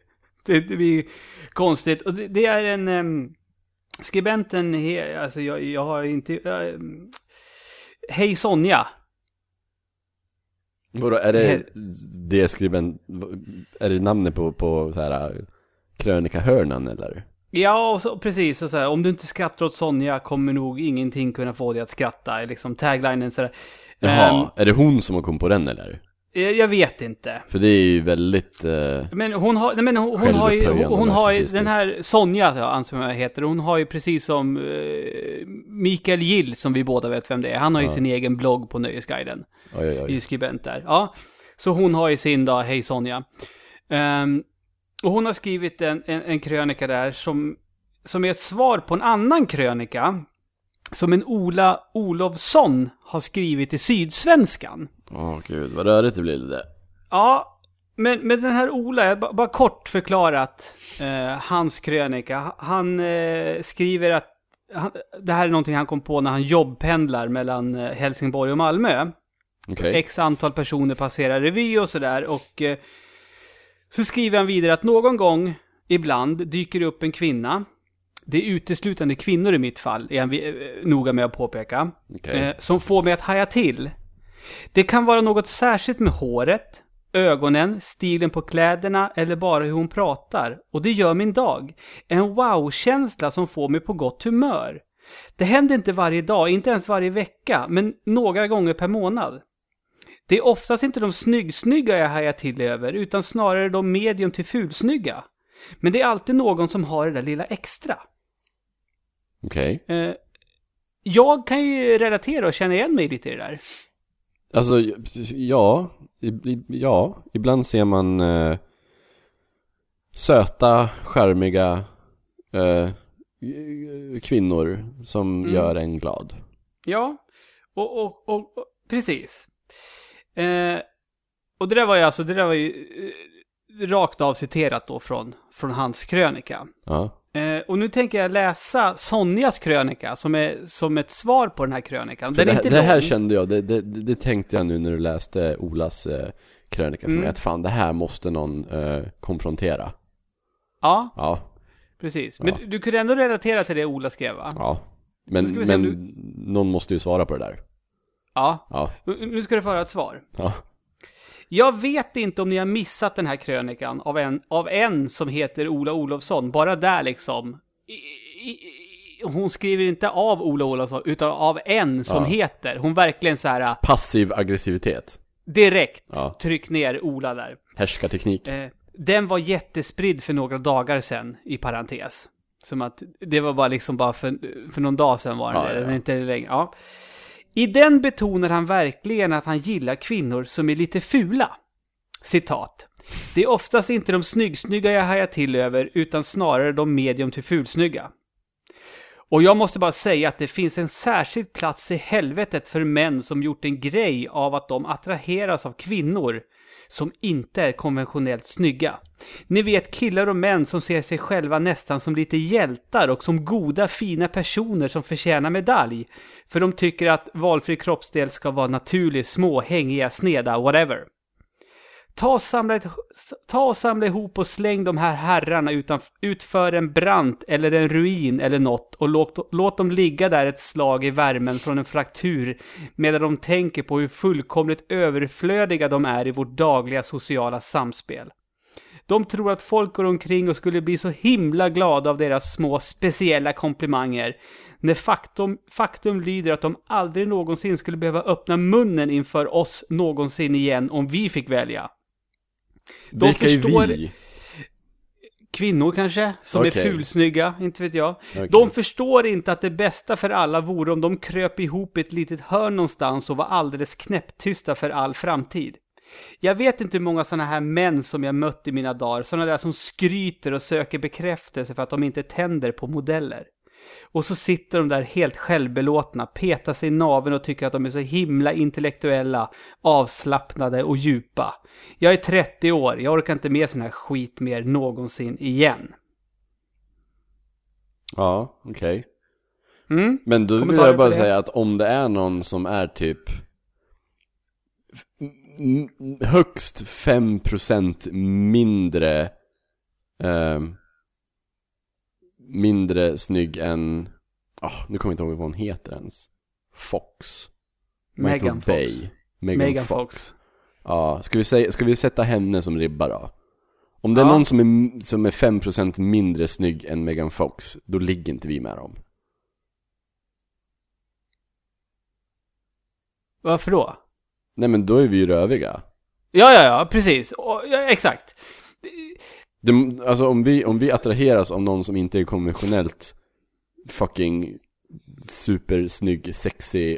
det, det blir konstigt. Och det, det är en... Um, skribenten, he, alltså jag, jag har inte... ehm, Hej Sonja. Vadå, är det det skriben, är det namnet på, på så här krönikahörnan eller? Ja, och så, precis. Och så här, om du inte skrattar åt Sonja kommer nog ingenting kunna få dig att skratta. är Liksom taglinen sådär. Jaha, Ehm, är det hon som har kommit på den eller? jag, jag vet inte. För det är ju väldigt, eh, Men hon har, nej men hon, hon har ju, hon, hon har ju, den här Sonja, ja, anser jag heter, hon har ju precis som eh, Mikael Gill, som vi båda vet vem det är, han har ju Ja. sin egen blogg på Nöjesguiden. oj oj är oj. ju skribent där. Ja, så hon har ju sin då, Hej Sonja. Ehm, och hon har skrivit en, en, en krönika där som, som är ett svar på en annan krönika som en Ola Olofsson har skrivit i Sydsvenskan. Åh gud, vad rörigt det blir det där. Ja, men, men den här Ola, jag har bara, bara kort förklarat eh, hans krönika. Han eh, skriver att han, det här är någonting han kom på när han jobbpendlar mellan eh, Helsingborg och Malmö. Okej. X antal personer passerar revy och sådär och eh, så skriver han vidare att någon gång ibland dyker det upp en kvinna. Det är uteslutande kvinnor i mitt fall, är han eh, noga med att påpeka. Okej. Eh, som får mig att haja till. Det kan vara något särskilt med håret, ögonen, stilen på kläderna eller bara hur hon pratar. Och det gör min dag. En wow-känsla som får mig på gott humör. Det händer inte varje dag, inte ens varje vecka, men några gånger per månad. Det är oftast inte de snygg-snygga jag hajar till över, utan snarare de medium till fulsnygga. Men det är alltid någon som har det där lilla extra. Okej. Eh, jag kan ju relatera och känna igen mig lite i det där. Alltså, ja, ja, ibland ser man eh, söta, charmiga eh, kvinnor som Mm. gör en glad. Ja, och, och, och, och precis. Eh, och det där var ju alltså, det där var ju eh, rakt av citerat då från, från hans krönika. Ja, Eh, och nu tänker jag läsa Sonjas krönika som, är, som ett svar på den här krönikan. Den är det, inte det här lång. kände jag, det, det, det tänkte jag nu när du läste Olas eh, krönika för Mm. mig, att fan det här måste någon eh, konfrontera. Ja, Ja, precis. Ja. Men du kunde ändå relatera till det Ola skrev va? ja. Men, men om någon måste ju svara på det där. Ja. Ja, Nu ska du få höra ett svar. ja. Jag vet inte om ni har missat den här krönikan av en, av en som heter Ola Olofsson. Bara där liksom. I, i, hon skriver inte av Ola Olofsson, utan av en som Ja. heter. Hon verkligen så här Passiv aggressivitet. direkt Ja. tryck ner Ola där. Härskarteknik. Eh, den var jättespridd för några dagar sedan, i parentes. Som att det var bara liksom bara för, för någon dag sedan var det, ja, ja. men inte längre. Ja. I den betonar han verkligen att han gillar kvinnor som är lite fula. Citat. Det är oftast inte de snyggsnygga jag hajar till över, utan snarare de medium till fulsnygga. Och jag måste bara säga att det finns en särskild plats i helvetet för män som gjort en grej av att de attraheras av kvinnor som inte är konventionellt snygga. Ni vet killar och män som ser sig själva nästan som lite hjältar och som goda fina personer som förtjänar medalj. För de tycker att valfri kroppsdel ska vara naturlig, små, hängiga, sneda, whatever. Ta och, samla ett, ta och samla ihop och släng de här herrarna utan, utför en brant eller en ruin eller något och låt, låt dem ligga där ett slag i värmen från en fraktur medan de tänker på hur fullkomligt överflödiga de är i vårt dagliga sociala samspel. De tror att folk går omkring och skulle bli så himla glada av deras små speciella komplimanger. När faktum, faktum lyder att de aldrig någonsin skulle behöva öppna munnen inför oss någonsin igen om vi fick välja. De Vilka förstår- är vi? Kvinnor kanske, som är Okej. fulsnygga, inte vet jag. Okej. De förstår inte att det bästa för alla vore om de kröp ihop i ett litet hörn någonstans och var alldeles knäpptysta för all framtid. Jag vet inte hur många sådana här män som jag mött i mina dagar, sådana där som skryter och söker bekräftelse för att de inte tänder på modeller. Och så sitter de där helt självbelåtna, petar sig i naveln och tycker att de är så himla intellektuella, avslappnade och djupa. Jag är 30 år, jag orkar inte med sån här skit mer någonsin igen. Ja, okej. Mm? Men då vill jag bara säga att om det är någon som är typ högst 5% mindre ehm, mindre snygg än, ah, nu kommer jag inte ihåg vad hon heter ens. Fox. Michael Megan Fox. Bay. Megan, Megan Fox. Fox. Ja, ska vi, säga, ska vi sätta henne som ribba då? Om det är Ja. någon som är, som är 5% mindre snygg än Megan Fox, då ligger inte vi med dem. Varför då? Nej men då är vi ju röviga. Ja, ja, ja, precis. Och, ja, exakt. Det, alltså om vi, om vi attraheras av någon som inte är konventionellt fucking supersnygg, sexy,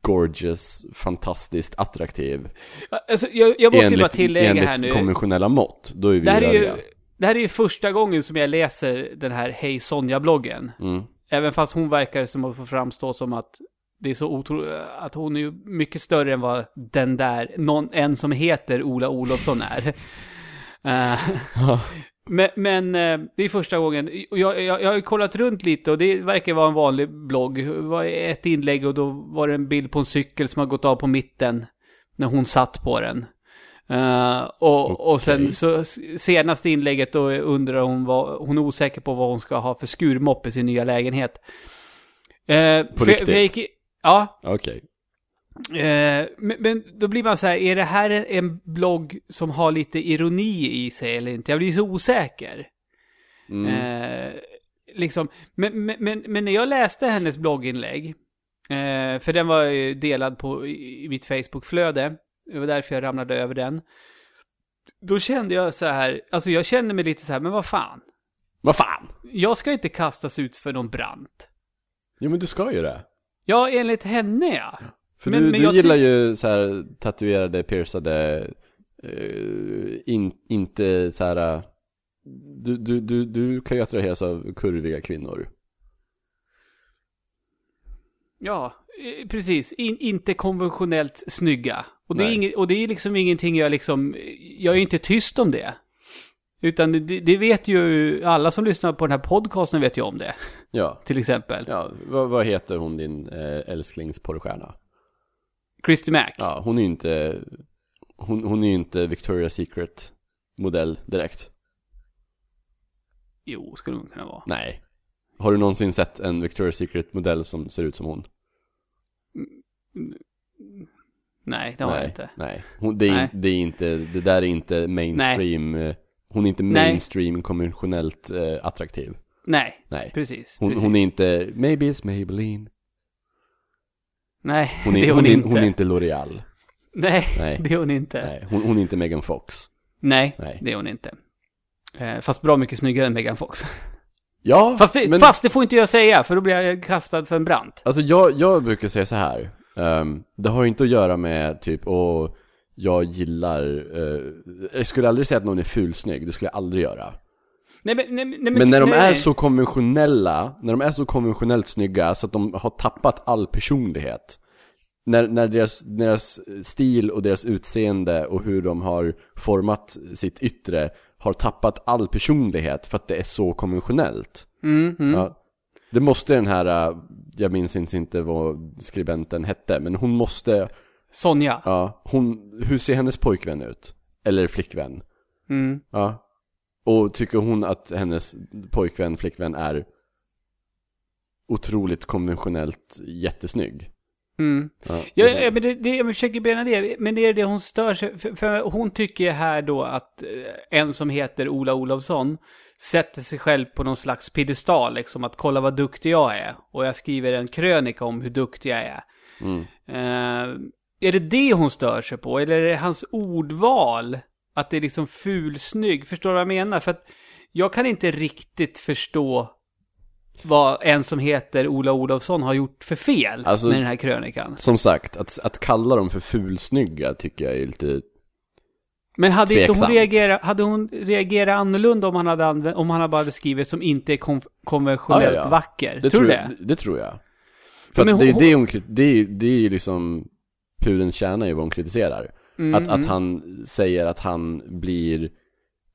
gorgeous, fantastiskt attraktiv. Alltså, jag, jag måste ju bara tillägga här enligt nu. konventionella mått, då är vi Det här, är ju, det här är ju första gången som jag läser den här Hej Sonja-bloggen. Mm. Även fast hon verkar som att få framstå som att det är så otro... att hon är ju mycket större än vad den där, någon, en som heter Ola Olofsson är. Eh, men men eh, det är första gången, jag, jag, jag har kollat runt lite och det verkar vara en vanlig blogg. Det var ett inlägg och då var det en bild på en cykel som har gått av på mitten när hon satt på den. Eh, och, och sen så senaste inlägget då undrar hon vad, hon är osäker på vad hon ska ha för skurmopp i sin nya lägenhet. Eh, På för- riktigt? för gick ja, Okej. Eh, men, men då blir man så här, är det här en, en blogg som har lite ironi i sig eller inte? Jag blir så osäker. Mm. Eh, liksom, men, men, men, när jag läste hennes blogginlägg, eh, för den var ju delad på, i mitt Facebook-flöde, det var därför jag ramlade över den. Då kände jag så här, alltså jag kände mig lite så här, men vad fan. Vad fan? Jag ska inte kastas ut för någon brant. Jo men du ska ju det. Ja, enligt henne ja. För Men- du, men du gillar ju så här tatuerade, piercade, eh, in, inte så här. eh, Du, du, du, du kan ju attraheras av kurviga kvinnor. Ja, eh, precis. In, inte konventionellt snygga. Och det, är inget, och det är liksom ingenting jag liksom, jag är inte tyst om det. Utan det, det vet ju, alla som lyssnar på den här podcasten vet ju om det. Ja. Till exempel. Ja, vad, vad heter hon din eh, älsklingsporrstjärna? Christy Mac. Ja, hon är ju inte, hon, hon är ju inte Victoria's Secret modell direkt. Jo, skulle hon kunna vara. Nej. Har du någonsin sett en Victoria's Secret modell som ser ut som hon? Nej, det har nej, jag inte. Nej, hon, det, är, Nej. det är inte, det där är inte mainstream, eh, hon är inte Nej. mainstream konventionellt eh, attraktiv. Nej, Nej. precis. Hon, precis. hon är inte, maybe it's Maybelline. Nej, Hon är, det är hon, hon, inte. hon är inte L'Oreal. Nej, Nej. det är hon inte. Nej, hon, hon är inte Megan Fox. Nej, Nej. det är hon inte. Eh, fast bra mycket snyggare än Megan Fox. Ja, Fast det, men fast det får inte jag säga, för då blir jag kastad för en brant. alltså jag, jag brukar säga så här. ehm, det har inte att göra med typ, och jag gillar, eh, jag skulle aldrig säga att någon är fulsnygg, det skulle jag aldrig göra. Nej, men, nej, nej, men, Men när de är så konventionella, när de är så konventionellt snygga så att de har tappat all personlighet. När, när deras, deras stil och deras utseende och hur de har format sitt yttre har tappat all personlighet för att det är så konventionellt. Mm, mm. Ja. Det måste den här, äh, jag minns inte- inte vad skribenten hette, men hon måste, Sonja. ja, hon, hur ser hennes pojkvän ut? Eller flickvän? Mm. Ja. Och tycker hon att hennes pojkvän, flickvän är otroligt konventionellt jättesnygg? Mm. Ja, Ja, ja, men det, det, jag försöker bena det, men det är det hon stör sig, för, för hon tycker här då att eh, en som heter Ola Olofsson sätter sig själv på någon slags piedestal, liksom att kolla vad duktig jag är. Och jag skriver en krönika om hur duktig jag är. Mm. Eh, är det det hon stör sig på? Eller är det hans ordval? Att det är liksom fulsnygg? Förstår du vad jag menar? För att jag kan inte riktigt förstå vad en som heter Ola Olofsson har gjort för fel Alltså- med den här krönikan. Som sagt, att, att kalla dem för fulsnygga tycker jag är lite... Men hade inte hon Tveksamt. reagerat, hade hon reagerat annorlunda om han hade, använt, om han bara hade skrivit som inte är kon konventionellt Ja, ja, ja. vacker? Det tror du det? det tror jag. För men att det, är hon- det, hon, det, är, det är ju liksom pudelns kärna i vad hon kritiserar. Mm, att, att han säger att han blir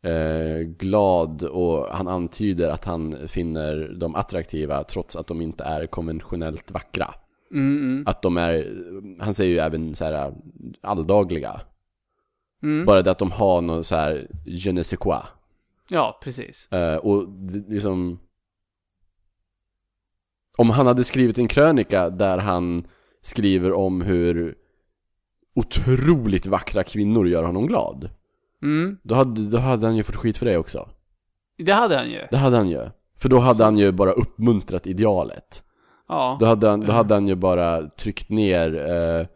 eh, glad och han antyder att han finner dem attraktiva trots att de inte är konventionellt vackra. Mm, mm, Att de är, han säger ju även så här alldagliga. mm. Bara det att de har någon så här je ne sais quoi. Ja, precis. Eh, och liksom Om han hade skrivit en krönika där han skriver om hur otroligt vackra kvinnor gör honom glad. Mm. Då hade, då hade han ju fått skit för det också. Det hade han ju. Det hade han ju. För då hade han ju bara uppmuntrat idealet. Ja. Då hade han, då hade han ju bara tryckt ner eh,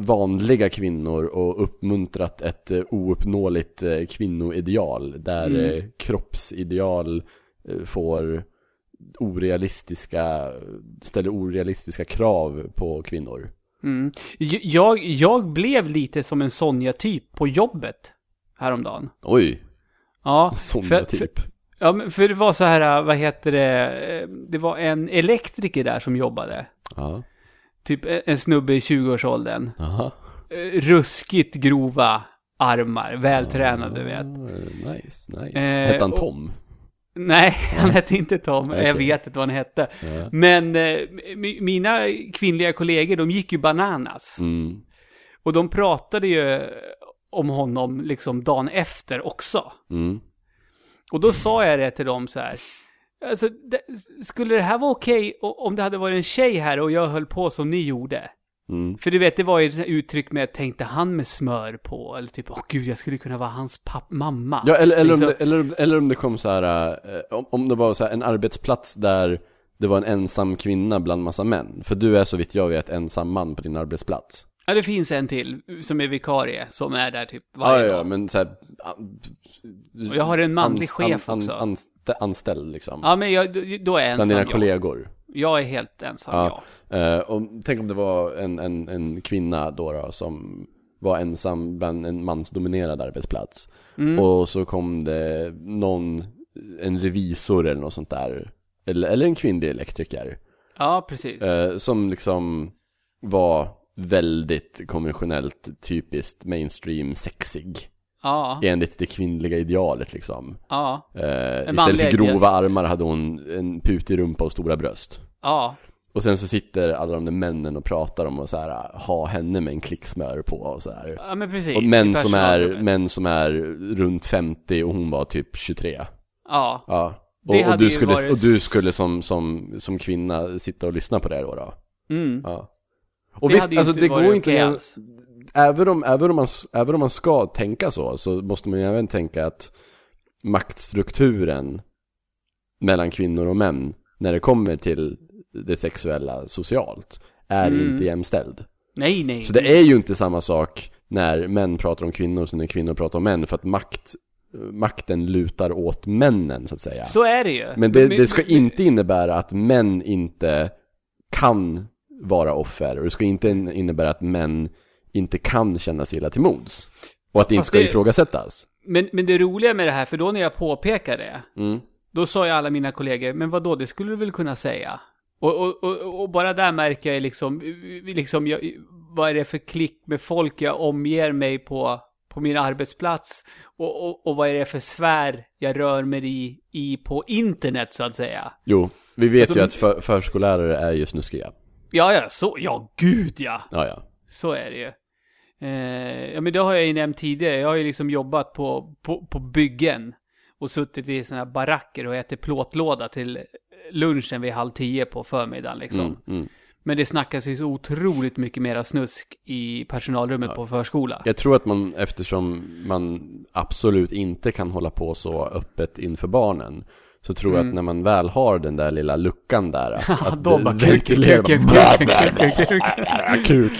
vanliga kvinnor och uppmuntrat ett eh, ouppnåeligt eh, kvinnoideal. Där Mm. eh, kroppsideal eh, får orealistiska, ställer orealistiska krav på kvinnor. Mm. Jag, jag blev lite som en Sonja-typ på jobbet häromdagen. Oj, Ja, typ. För, ja, men för det var så här, vad heter det, eh, det var en elektriker där som jobbade. Ja, Typ en en snubbe i 20-årsåldern. aha. Eh, Ruskigt grova armar, vältränad du vet. Ah, Nice, nice. Eh, Hette han och- Tom? Nej, han hette inte Tom. Okej. Jag vet inte vad han hette. Ja. Men eh, mi- mina kvinnliga kollegor, de gick ju bananas. Mm. Och de pratade ju om honom liksom dagen efter också. Mm. Och då sa jag det till dem så här. Alltså, det, skulle det här vara okej o- om det hade varit en tjej här och jag höll på som ni gjorde? Mm. För du vet, det var ju ett uttryck med tänkte han med smör på? Eller typ, åh gud, jag skulle kunna vara hans papp mamma. Ja, eller, eller, Liksom- om det, eller, eller om det kom så här, eh, om, om det var så här en arbetsplats där det var en ensam kvinna bland massa män. För du är så vitt jag vet ensam man på din arbetsplats. Ja, det finns en till som är vikarie, som är där typ Ja, varje ja, ja, dag. men så här, Och jag har en manlig chef också. anstä- anställd liksom. Ja, men jag, då är jag bland ensam dina jag. kollegor. Jag är helt ensam, ja. Ja. Eh, och tänk om det var en, en, en kvinna då, då som var ensam bland en mansdominerad arbetsplats. Mm. Och så kom det någon, en revisor eller något sånt där. Eller, eller en kvinnlig elektriker. Ja, precis. Eh, som liksom var väldigt konventionellt, typiskt mainstream sexig. Ja, Enligt det kvinnliga idealet liksom. ja, Eh, istället manlig för grova ideal. armar hade hon en putig rumpa och stora bröst. ja. Och sen så sitter alla de där männen och pratar om att så här, ha henne med en klick smör på och så här. Ja, men precis. Och män som, är, män som är runt 50 och hon var typ 23. Ja, Ja. Och, och, du ju skulle, varit och du skulle som, som, som kvinna sitta och lyssna på det då? då. mm. Ja. Och Det visst, ju alltså inte det går inte okej med, alls. Även, om, även, om man, även om man ska tänka så, så måste man ju även tänka att maktstrukturen mellan kvinnor och män, när det kommer till det sexuella socialt, är Mm. inte jämställd. Nej, nej. Så det är ju inte samma sak när män pratar om kvinnor som när kvinnor pratar om män, för att makt, makten lutar åt männen så att säga. Så är det ju. Men det, det ska inte innebära att män inte kan vara offer, och det ska inte in- innebära att män inte kan känna sig illa till mods. Och att det inte Fast ska det- ifrågasättas. Men, men det roliga med det här, för då när jag påpekar det, Mm. då sa ju alla mina kollegor, men vad då det skulle du väl kunna säga? Och, och, och, och bara där märker jag liksom, liksom jag, vad är det för klick med folk jag omger mig på, på min arbetsplats? Och, och, och vad är det för sfär jag rör mig i, i på internet så att säga? Jo, vi vet Alltså, ju att för, förskollärare är ju snuskiga. Ja, ja, så, ja, gud ja. Ja, ja. Så är det ju. Eh, ja men det har jag ju nämnt tidigare. Jag har ju liksom jobbat på, på, på byggen. Och suttit i sådana här baracker och ätit plåtlåda till lunchen vid halv tio på förmiddagen liksom. Mm, mm. Men det snackas ju så otroligt mycket mera snusk i personalrummet på förskola. Jag tror att man, eftersom man absolut inte kan hålla på så öppet inför barnen, så tror jag att när man väl har den där lilla luckan där, att, att de bara, kuk, kuk, kuk, kuk, kuk. kuk.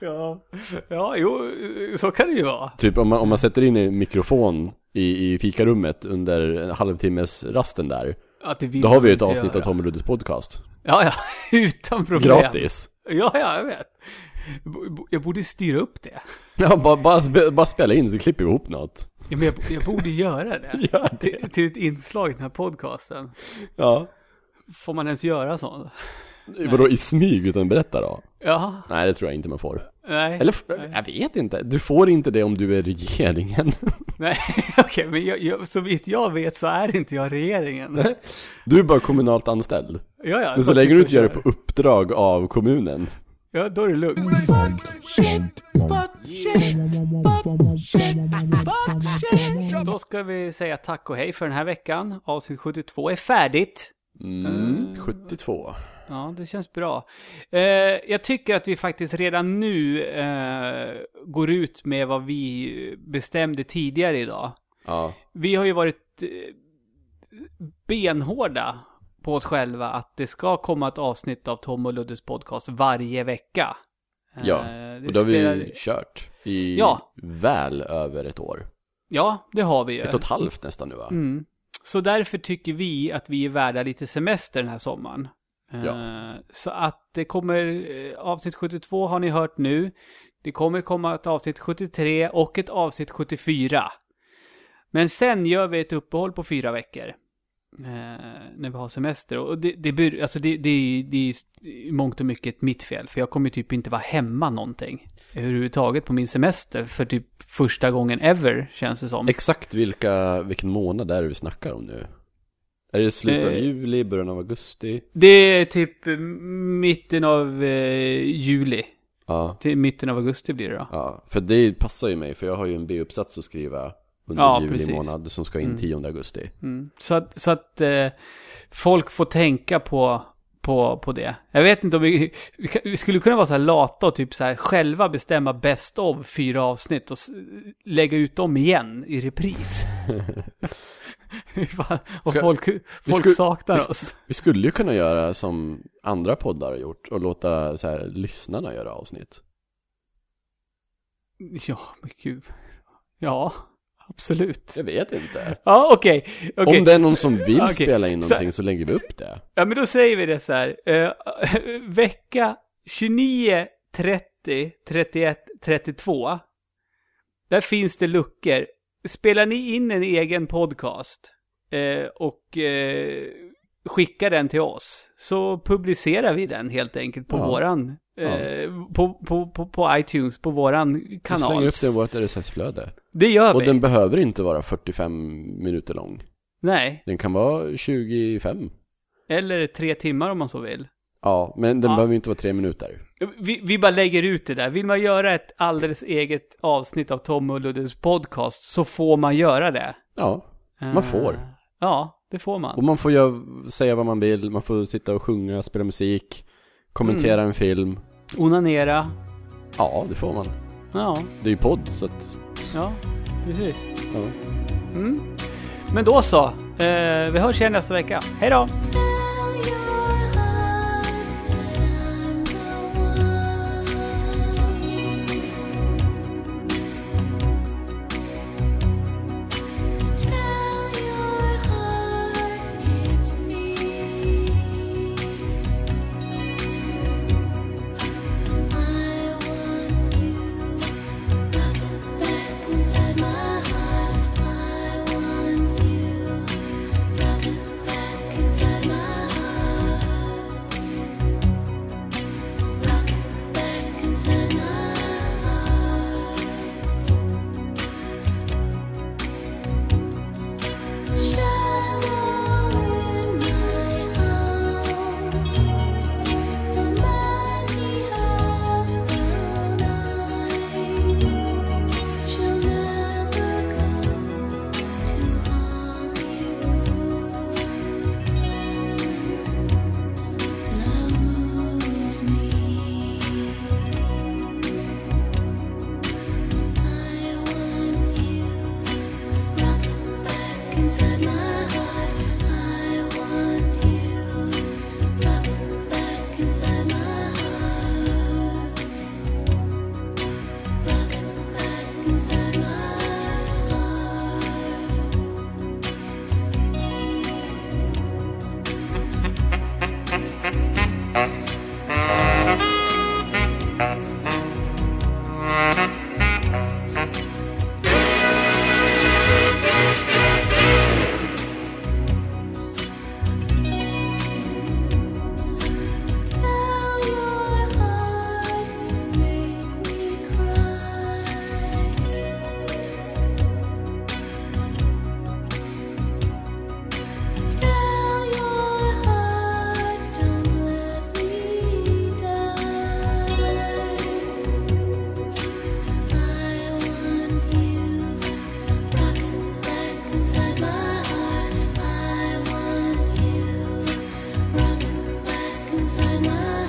Ja, ja, jo, så kan det ju vara. Typ om man, om man sätter in en mikrofon i, i fikarummet under en halvtimmes rasten där, det då har vi ju ett avsnitt göra. av Tom och Luddes podcast. Ja, ja, utan problem. Gratis. Ja, ja, jag vet. Jag borde styra upp det. Ja, bara, bara, bara spela in så klipper vi ihop något. Ja, men jag, jag borde göra det. Gör Till, till ett inslag i den här podcasten. Ja. Får man ens göra sånt? Vadå i smyg utan berätta då? Ja, Nej, det tror jag inte man får. nej. Eller, nej. jag vet inte. Du får inte det om du är regeringen. Nej, okej, men jag, jag, så vitt jag vet så är inte jag regeringen. Du är bara kommunalt anställd. Ja, ja. Men så länge du typ inte gör det på uppdrag av kommunen. Ja, då är det lugnt. Då ska vi säga tack och hej för den här veckan. Avsnitt 72 är färdigt. Mm, 72. Ja, det känns bra. Eh, jag tycker att vi faktiskt redan nu eh, går ut med vad vi bestämde tidigare idag. Ja. Vi har ju varit eh, benhårda på oss själva att det ska komma ett avsnitt av Tom och Luddes podcast varje vecka. Eh, Ja, det Och då har vi spelar- kört i Ja. väl över ett år. Ja, det har vi ju. Ett och ett halvt nästan nu va? Mm. Så därför tycker vi att vi är värda lite semester den här sommaren. Ja. Eh, Så att det kommer, eh, avsnitt 72 har ni hört nu. Det kommer komma ett avsnitt 73 och ett avsnitt 74. Men sen gör vi ett uppehåll på fyra veckor. eh, När vi har semester. Och det, det, alltså det, det, det är i mångt och mycket mitt fel. För jag kommer typ inte vara hemma någonting. Överhuvudtaget på min semester. För typ första gången ever, känns det som. Exakt vilka, vilken månad är det vi snackar om nu? Är det slutet av Eh. juli, början av augusti? Det är typ mitten av eh, juli. Ja, Till mitten av augusti blir det då. ja. För det passar ju mig, för jag har ju en B-uppsats att skriva under Ja, juli precis. månad som ska in Mm. 10 augusti. Mm. Så att, så att eh, folk får tänka på, på, på det. Jag vet inte om vi, vi, vi skulle kunna vara så här lata och typ så här själva bestämma bäst av fyra avsnitt och lägga ut dem igen i repris. Och Ska- folk, folk skulle- saknar vi oss. Vi skulle ju kunna göra som andra poddar har gjort och låta så här, lyssnarna göra avsnitt. Ja, men gud. Ja, absolut. Jag vet inte. Ja, okej. okej. Om det är någon som vill Okej, spela in så- någonting så lägger vi upp det. Ja, men då säger vi det så här. Eh, vecka 29, 30, 31, 32. Där finns det luckor. Spelar ni in en egen podcast eh, och eh, skickar den till oss så publicerar vi den helt enkelt på Ja. våran eh, på, på, på, på iTunes, på våran Vi slänger kanal. upp det i vårt RSS-flöde. Det gör Och vi. den behöver inte vara 45 minuter lång. Nej, Den kan vara 25. eller tre timmar om man så vill. Ja, men den Ja. behöver inte vara tre minuter. Vi, vi bara lägger ut det där. Vill man göra ett alldeles eget avsnitt av Tom och Luddes podcast så får man göra det. Ja, man får. Eh, Ja, det får Och man. man får göra, säga vad man vill, man får sitta och sjunga, spela musik, kommentera Mm. en film. Onanera. Ja, det får man. Ja, Det är ju podd, så att... ja, precis. Ja. Mm. Men då så. Eh, vi hörs igen nästa vecka. Hej då! 在哪